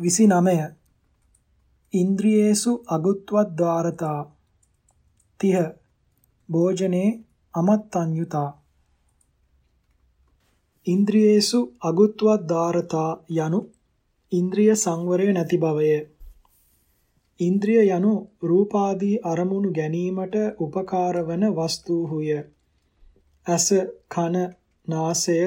29 ඉන්ද්‍රියේසු අගුත්වද්්වාරතා. 30 භෝජනේ අමත්තඤ්‍යුතා ඉන්ද්‍රියේසු අගුත්වද්්වාරතා යනු ඉන්ද්‍රිය සංවරය නැති බවය. ඉන්ද්‍රිය යනු රූපාදී අරමුණු ගැනීමට උපකාර වන වස්තුහුය. ඇස කන නාසය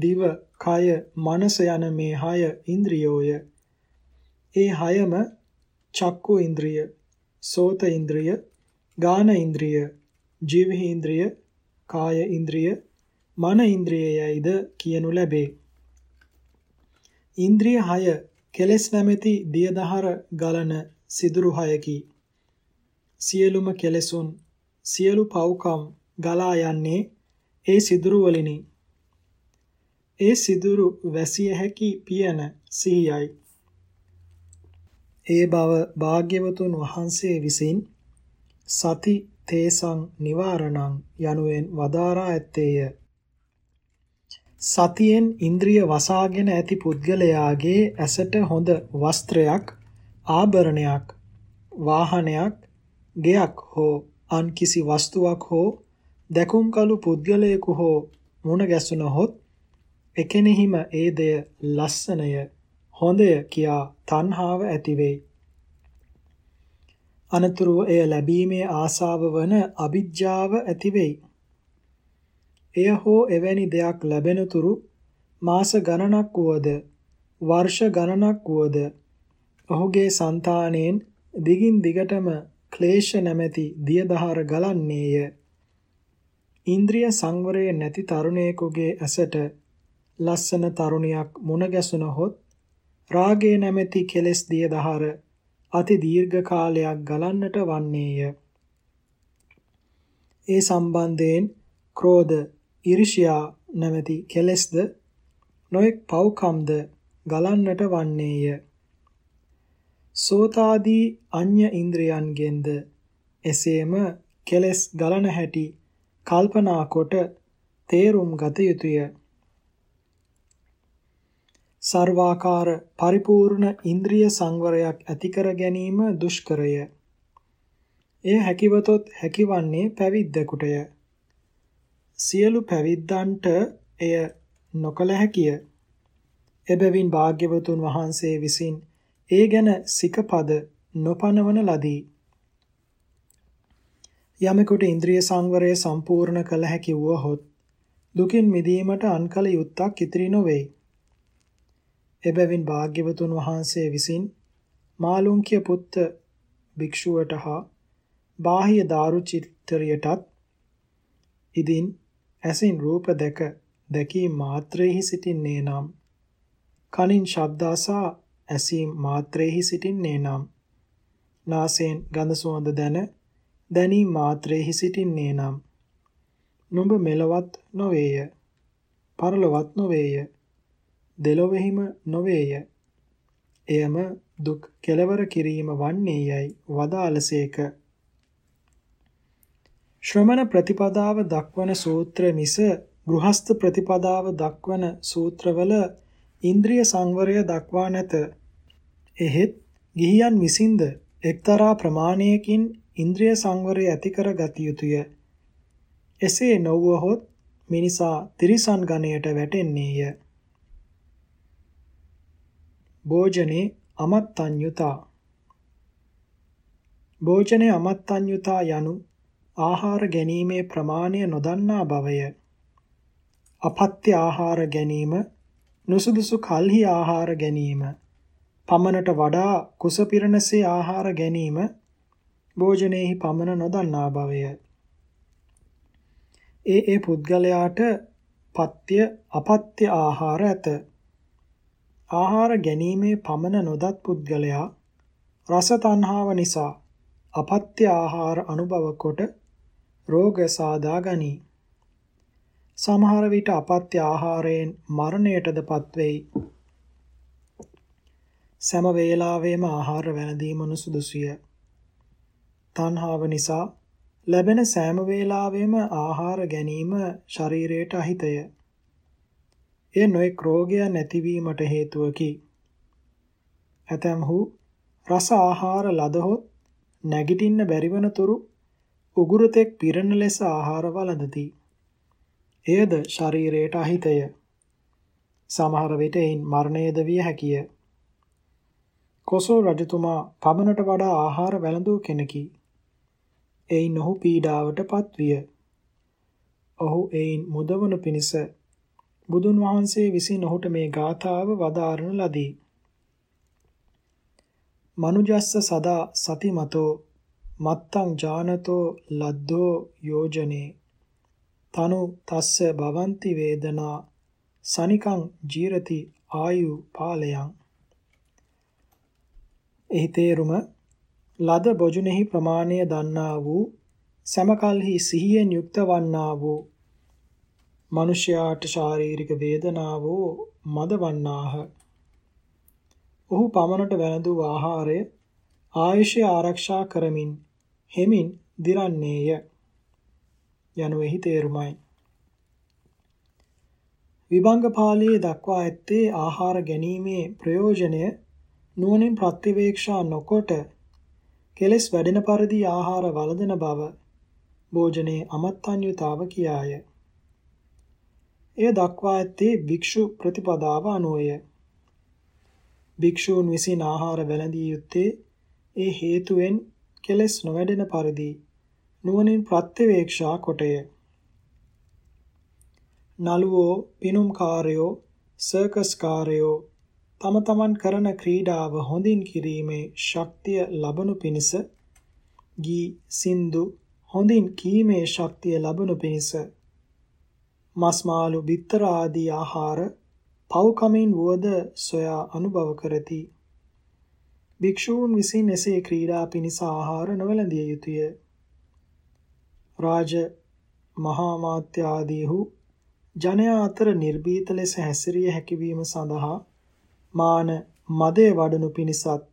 දිව කය මනස යන මේ හය ඉන්ද්‍රියෝය. ඒ හයම චක්කු ඉන්ද්‍රිය, සෝත ඉන්ද්‍රිය, ගාන ඉන්ද්‍රිය, ජීව ඉන්ද්‍රිය, කාය ඉන්ද්‍රිය, මන ඉන්ද්‍රියයයිද කියනු ලැබේ. ඉන්ද්‍රිය 6 කෙලෙස් නැමැති දියදහර ගලන සිදුරු හයකි. සියලුම කෙලෙසුන් සියලු පව්කම් ගලා යන්නේ ඒ සිදුරු වලිනි. ඒ සිදුරු වැසිය හැකි පියන සිහියයි. ඒ බව භාග්‍යවතුන් වහන්සේ විසින් සති තේසං නිවාරණං යනුවෙන් වදාරා ඇත්තේය. සතියෙන් ඉන්ද්‍රිය වසාගෙන ඇති පුද්ගලයාගේ ඇසට හොඳ වස්ත්‍රයක්, ආභරණයක්, වාහනයක්, ගෙයක් හෝ අන් කිසි වස්තුවක් හෝ දැකුම් කළු පුද්ගලයෙකු හෝ මුණ ගැසුණහොත් එකෙනෙහිම ඒ දෙය ලස්සනය හොඳය කියා තණ්හාව ඇති වෙයි. අනතුරුව එය ලැබීමේ ආසාව වන අවිජ්ජාව ඇති වෙයි. එය හෝ එවැනි දෙයක් ලැබෙනතුරු මාස ගණනක් වුවද වර්ෂ ගණනක් වුවද ඔහුගේ సంతාණයෙන් දිගින් දිගටම ක්ලේශ නැමැති දියදහර ගලන්නේය. ඉන්ද්‍රිය සංවරයේ නැති තරුණයෙකුගේ ඇසට ලස්සන තරුණියක් මුණ ගැසුණහොත් රාගය නැමැති කෙලෙස් දිය දහර අති දීර්ඝ කාලයක් ගලන්නට වන්නේය. ඒ සම්බන්ධයෙන් ක්‍රෝධ, ඊර්ෂ්‍යා නැමැති කෙලෙස්ද නොඑක් පව්කම්ද ගලන්නට වන්නේය. සෝතාදී අඤ්‍ය ඉන්ද්‍රයන්ගෙන්ද එසේම කෙලෙස් ගලන හැටි කල්පනා කොට තේරුම් ගත යුතුය. සර්වාකාර පරිපූර්ණ ඉන්ද්‍රිය සංවරයක් ඇති කර ගැනීම දුෂ්කරය. එය හැකිවතොත් හැකිවන්නේ පැවිද්දෙකුටය. සියලු පැවිද්දන්ට එය නොකල හැකිය. එබැවින් භාග්‍යවතුන් වහන්සේ විසින් ඒ ගැන සිකපද නොපනවන ලදී. යමෙකුට ඉන්ද්‍රිය සංවරය සම්පූර්ණ කළ හැකි වුවහොත් දුකින් මිදීමට අන්කල යුත්තක් ඉතිරි නොවේයි. එබැවින් භාග්‍යවතුන් වහන්සේ විසින් මාළුන්කිය පුත්ත භික්ෂුවට හා බාහ්‍ය දාරු චිත්‍රයටත් ඉදින් ඇසින් රූප දැක දැකීම මාත්‍රෙහි සිටින්නේ නම් කනින් ශබ්දාසා ඇසීම මාත්‍රෙහි සිටින්නේ නම් නාසයෙන් ගඳ සුවඳ දැන දැනීම මාත්‍රෙහි සිටින්නේ නම් නුඹ මෙලවත් නොවේය පරලොවත් නොවේය. දෙලොවෙහිම නොවේය. එයම දුක් කෙලවර කිරීම වන්නේ යයි වදාළසේක. ශ්‍රමණ ප්‍රතිපදාව දක්වන සූත්‍ර මිස ගෘහස්ත ප්‍රතිපදාව දක්වන සූත්‍රවල ඉන්ද්‍රිය සංවරය දක්වා නැත. එහෙත් ගිහියන් විසින්ද එක්තරා ප්‍රමාණයකින් ඉන්ද්‍රිය සංවරය ඇති කර ගත යුතුය. එසේ නොවුවහොත් මිනිසා තිරිසන් ගණයට වැටෙන්නේය. භෝජනේ අමත්තඤ්‍යුතා භෝජනේ අමත්තඤ්‍යුතා යනු ආහාර ගැනීමේ ප්‍රමාණය නොදන්නා බවය. අපත්‍ය ආහාර ගැනීම නුසුදුසු කල්හි ආහාර ගැනීම පමණට වඩා කුස පිරණසේ ආහාර ගැනීම භෝජනයේහි පමණ නොදන්නා බවය. ඒ ඒ පුද්ගලයාට පත්‍ය අපත්‍ය ආහාර ඇත. ආහාර ගැනීමේ පමණ නොදත් පුද්ගලයා රස තණ්හාව නිසා අපත්‍ය ආහාර අනුභව කොට රෝග සාදා ගනී. සමහර විට අපත්‍ය ආහාරයෙන් මරණයටද පත්වෙයි. සෑම වේලාවෙම ආහාර වැළඳීම නුසුදුසුය. තණ්හාව නිසා ලැබෙන සෑම වේලාවෙම ආහාර ගැනීම ශරීරයට අහිතය. එය නොඑක් රෝගයන් නැතිවීමට හේතුවකි. ඇතැම්හු රස ආහාර ලදහොත් නැගිටින්න බැරිවන තුරු උගුරුතෙක් පිරෙන ලෙස ආහාර වළඳති. එයද ශරීරයට අහිතය. සමහර විට එයින් මරණයද විය හැකිය. කොසෝ රජතුමා පමණට වඩා ආහාර වැළඳූ කෙනෙකි. එයින් ඔහු පීඩාවට පත්විය. ඔහු එයින් මුදවනු පිණිස බුදුන් වහන්සේ විසින් ඔහුට මේ ගාථාව වදාරන ලදී. මනුජස්ස සදා සතිමතෝ මත්තං ජානතෝ ලද්දෝ යෝජනේ තනු තස්ස භවಂತಿ වේදනා සනිකං ජීරති ආයු පාලයන් එහි තේරුම ලද බොජුනේහි ප්‍රමාණය දන්නා වූ සමකල්හි සිහියෙන් යුක්ත වන්නා වූ මිනිසයාට ශාරීරික වේදනාවෝ මදවන්නාහ. ඔහු පමණට වැළඳූ ආහාරය ආයුෂය ආරක්ෂා කරමින් හෙමින් දිරන්නේය. යනුෙහි තේරුමයි. විභංග පාළියේ දක්වා ඇත්තේ ආහාර ගැනීමේ ප්‍රයෝජනය නුවණින් ප්‍රතිවේක්ෂා නොකොට කෙලස් වැඩෙන පරිදි ආහාර වළඳන බව භෝජනයේ අමත්තන්‍යතාව කියාය. එය දක්වා ඇත්තේ භික්ෂු ප්‍රතිපදාව අනුවය. භික්ෂූන් විසින් ආහාර වැළඳිය යුත්තේ ඒ හේතුවෙන් කෙලස් නොවැඩෙන පරිදි නුවණින් ප්‍රත්‍යවේක්ෂා කොටය. නළුවෝ පිනුම්කාරයෝ සර්කස්කාරයෝ තම තමන් කරන ක්‍රීඩාව හොඳින් කිරීමේ ශක්තිය ලබනු පිණිස ගී සින්දු හොඳින් කීමේ ශක්තිය ලබනු පිණිස මස් මාළු බිත්තර ආදී ආහාර පව්කමින් වුවද සොයා අනුභව කරති භික්ෂූන් විසින් එසේ ක්‍රීඩා පිණිස ආහාර නොවැළඳිය යුතුය රාජ මහා මාත්‍ය ආදීහු ජනයා අතර නිර්භීත ලෙස හැසිරිය හැකිවීම සඳහා මාන මදේ වඩනු පිණිසත්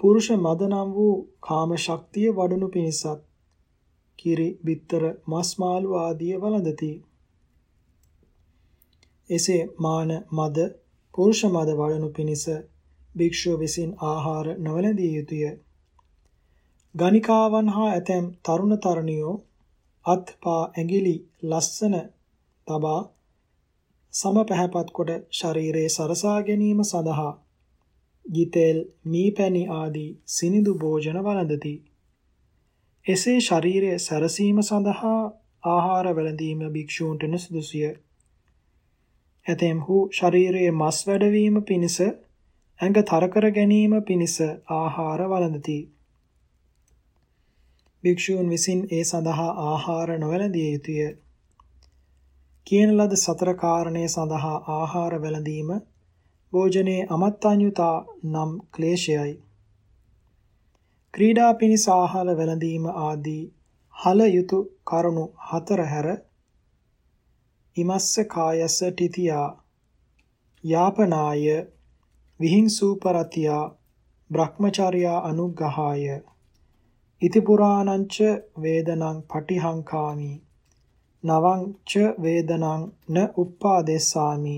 පුරුෂ මද නම් වූ කාම ශක්තිය වඩනු පිණිසත් කිරි බිත්තර මස් මාළු ආදිය වළඳති. එසේ මාන මද පුරුෂ මද වඩනු පිණිස භික්ෂුව විසින් ආහාර නොවැළඳිය යුතුය. ගණිකාවන් හා ඇතැම් තරුණ තරුණියෝ අත් පා ඇඟිලි ලස්සන තබා සම පැහැපත් කොට ශරීරයේ සරසා ගැනීම සඳහා ගිතෙල් මීපැණි ආදී සිනිඳු භෝජන වළඳති. එසේ ශරීරය සැරසීම සඳහා ආහාර වැළඳීම භික්ෂූන්ට නුසුදුසුය. ඇතැම්හු ශරීරයේ මස් වැඩවීම පිණිස ඇඟ තර කර ගැනීම පිණිස ආහාර වළඳති. භික්ෂූන් විසින් ඒ සඳහා ආහාර නොවැළඳිය යුතුය. කියන ලද සතර කාරණේ සඳහා ආහාර වැළඳීම භෝජනයේ අමත්තාඤ්‍යතා නම් ක්ලේශයයි. ක්‍රීඩා පිණිස ආහාර වැළඳීම ආදී හල යුතු කරුණු හතර හැර ඉමස්ස කායස තිතියා යාපනාය විහිංසූපරතියා බ්‍රහ්මචර්යා අනුග්‍රහාය. ඉති පුරාණංච වේදනං පටිහංකාමි. නවං ච වේදනං න උප්පාදේසාමි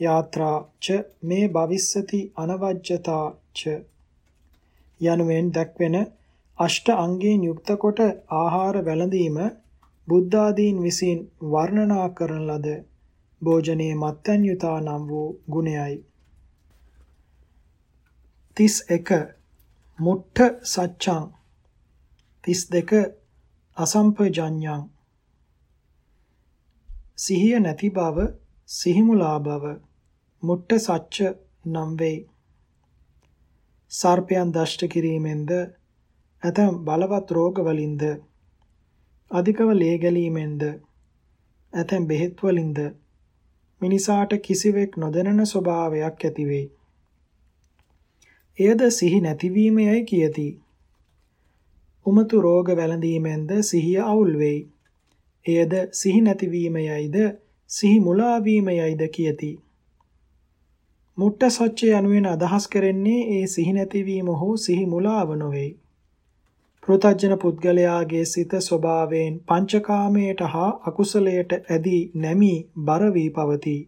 යාත්‍රා ච මේ භවිස්සති අනවජ්‍යතා ච. යනුවෙන් දැක්වෙන අෂ්ට අංගයෙන් යුක්ත කොට ආහාර වැළඳීම බුද්ධ ආදීන් විසින් වර්ණනා කරන ලද භෝජනයේ මත්ඤ්‍යතා නම් වූ ගුණයයි. 31 මුට්ඨ සච්ඡං. 32 අසම්පජඤ්ඤං. සිහිය නැති බව සිහිමුලා බව මුට්ට සච්ච නම් වෙයි. සර්පයන් දෂ්ට කිරීමෙන්ද ඇතම් බලවත් රෝග වලින්ද අධිකව ලේ ගැලීමෙන්ද ඇතැම් බෙහෙත් වලින්ද මිනිසාට කිසිවෙක් නොදැනෙන ස්වභාවයක් ඇති වෙයි. එයද සිහි නැතිවීමයයි කියති. උමතු රෝග වැළඳීමෙන්ද සිහිය අවුල් වෙයි. එයද සිහි නැතිවීමයයිද සිහි මුලාවීමයයිද කියති. මුට්ට සොච්චය යනුවෙන් අදහස් කරන්නේ ඒ සිහි නැතිවීම හෝ සිහි මුලාව නොවේ. පෘතජන පුද්ගලයාගේ සිත ස්වභාවයෙන් පංචකාමයට හා අකුසලයට ඇදී නැමී බර වී පවතී.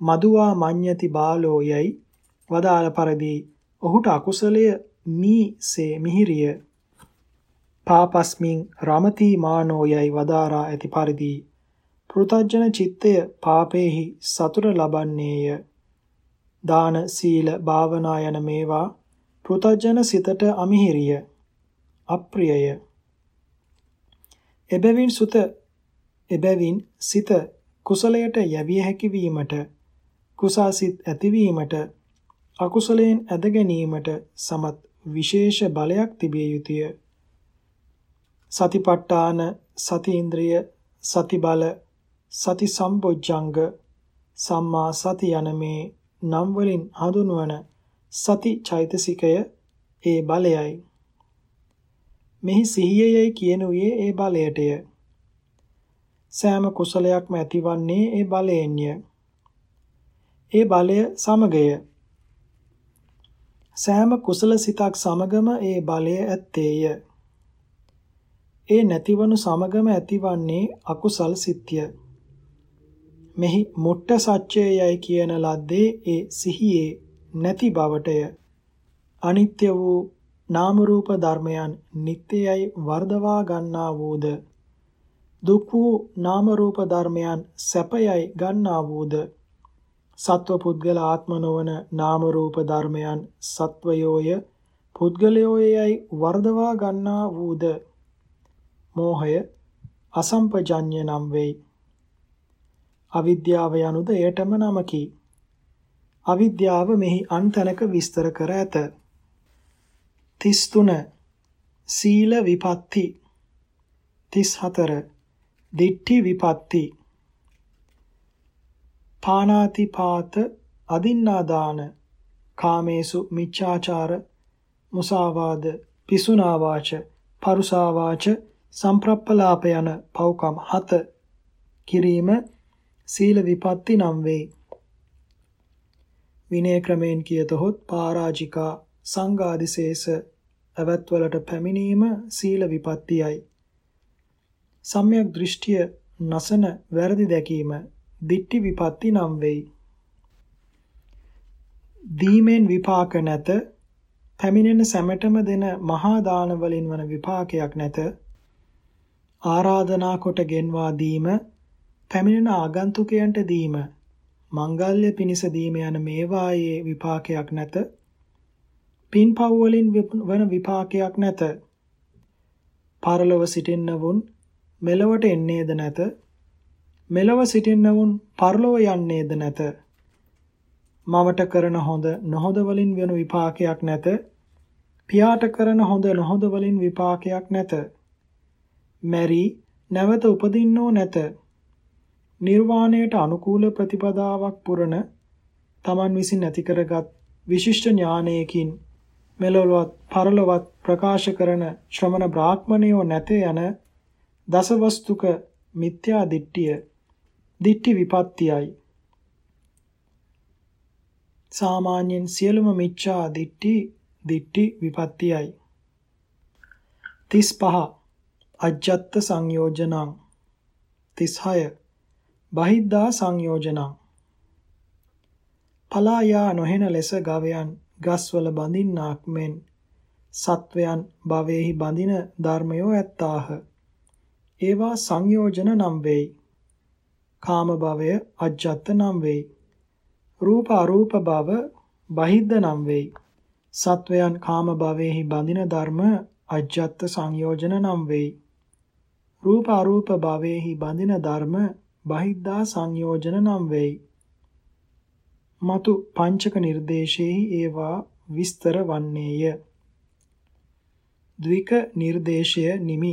මදුවා මඤ්ඤති බාලෝ යයි. වදාළ පරිදි ඔහුට අකුසලය මීසේ මිහිරිය. පාපස්මින් රමති මානෝ යයි වදාරා ඇති පරිදි පෘතජන චිත්තය පාපේහි සතුට ලබන්නේය. දාන සීල භාවනා යන මේවා පෘතජන සිතට අමිහිරිය. අප්‍රියය එබැවින් සුත එබැවින් සිත කුසලයට යැවිය හැකි වීමට කුසාසිත ඇතිවීමට අකුසලයෙන් ඇද ගැනීමට සමත් විශේෂ බලයක් තිබිය යුතුය. සතිපට්ඨාන සති ඉන්ද්‍රිය සති බල සති සම්බොජ්ජංග සම්මා සති යන මේ නම් වලින් හඳුන්වන සති චෛතසිකය ඒ බලයයි. මෙහි සිහියයයි කියනුවේ ඒ බලයටය. සෑම කුසලයක්ම ඇතිවන්නේ ඒ බලයෙන්ය. ඒ බලය සමගය. සෑම කුසල සිතක් සමගම ඒ බලය ඇත්තේය. ඒ නැතිවනු සමගම ඇතිවන්නේ අකුසල් සිත්ය. මෙහි මුට්ට සත්‍යයයි කියන ලද්දේ ඒ සිහියේ නැති බවටය. අනිත්‍ය වූ නාම රූප ධර්මයන් නිට්ටයයි වර්ධවා ගන්නා වූද දුක් වූ නාම රූප ධර්මයන් සැපයයි ගන්නා වූද සත්ව පුද්ගල ආත්ම නොවන නාම රූප ධර්මයන් සත්වයෝය පුද්ගලයෝයයි වර්ධවා ගන්නා වූද මෝහය අසම්පජඤ්ඤ නම් වෙයි. අවිද්‍යාව යනුද එයටම නමකි. අවිද්‍යාව මෙහි අන්තනක විස්තර කර ඇත. 33 සීල විපatti 34 දිට්ඨි විපatti පානාතිපාත අදින්නාදාන කාමේසු මිච්ඡාචාර මුසාවාද පිසුනාවාච පරුසාවාච සම්ප්‍රප්පලාප යන පව්කම් හත කිරීම සීල විපatti නම් වේ. විනය ක්‍රමෙන් කියතොත් පරාජිකා සංඝාදිශේෂ අවත්වලට පැමිණීම සීල විපත්තියයි සම්‍යක් දෘෂ්ටිය නසන වැරදි දැකීම දිට්ටි විපatti නම් වෙයි. දීමෙන් විපාක නැත පැමිණෙන සැමටම දෙන මහා දාන වලින් වන විපාකයක් නැත ආරාධනා කොට ගෙන්වා දීම පැමිණෙන ආගන්තුකයන්ට දීම මංගල්‍ය පිණිස දීම යන මේවායේ විපාකයක් නැත පින්පව් වලින් වන විපාකයක් නැත පරලොව සිටින්නවුන් මෙලොවට එන්නේද නැත මෙලොව සිටින්නවුන් පරලොව යන්නේද නැත. මවට කරන හොඳ නොහොඳ වලින් වෙන විපාකයක් නැත. පියාට කරන හොඳ නොහොඳ වලින් විපාකයක් නැත. මෙරි නැවත උපදින්නෝ නැත. නිර්වාණයට අනුකූල ප්‍රතිපදාවක් පුරන තමන් විසින් ඇති කරගත් විශිෂ්ට ඥානයකින් මෙලොවත් පරලොවත් ප්‍රකාශ කරන ශ්‍රමණ බ්‍රාහ්මණයෝ නැත යන දසවස්තුක මිත්‍යා දිට්ඨිය දිට්ඨි විපත්තියයි. සාමාන්‍යයෙන් සියලුම මිච්ඡා දිට්ඨි දිට්ඨි විපත්තියයි. 35 අජ්ජත් සංයෝජනං 36 බහිද්ධා සංයෝජනං පලායා නොහෙන ලෙස ගවයන් ගස්වල බඳින්නාක් මෙන් සත්වයන් භවෙහි බඳින ධර්මයෝ ඇත්තාහ ඒවා සංයෝජන නම් වෙයි කාම භවය අජ්ජත් නම් වෙයි. රූප අරූප භව බහිද්ද නම් වෙයි. සත්වයන් කාම භවයේහි බඳින ධර්ම අජ්ජත් සංයෝජන නම් වෙයි. රූප අරූප භවයේහි බඳින ධර්ම බහිද්දා සංයෝජන නම් වෙයි. මතු පංචක නිර්දේශේහි ඒවා විස්තර වන්නේය. ද්වික නිර්දේශය නිමි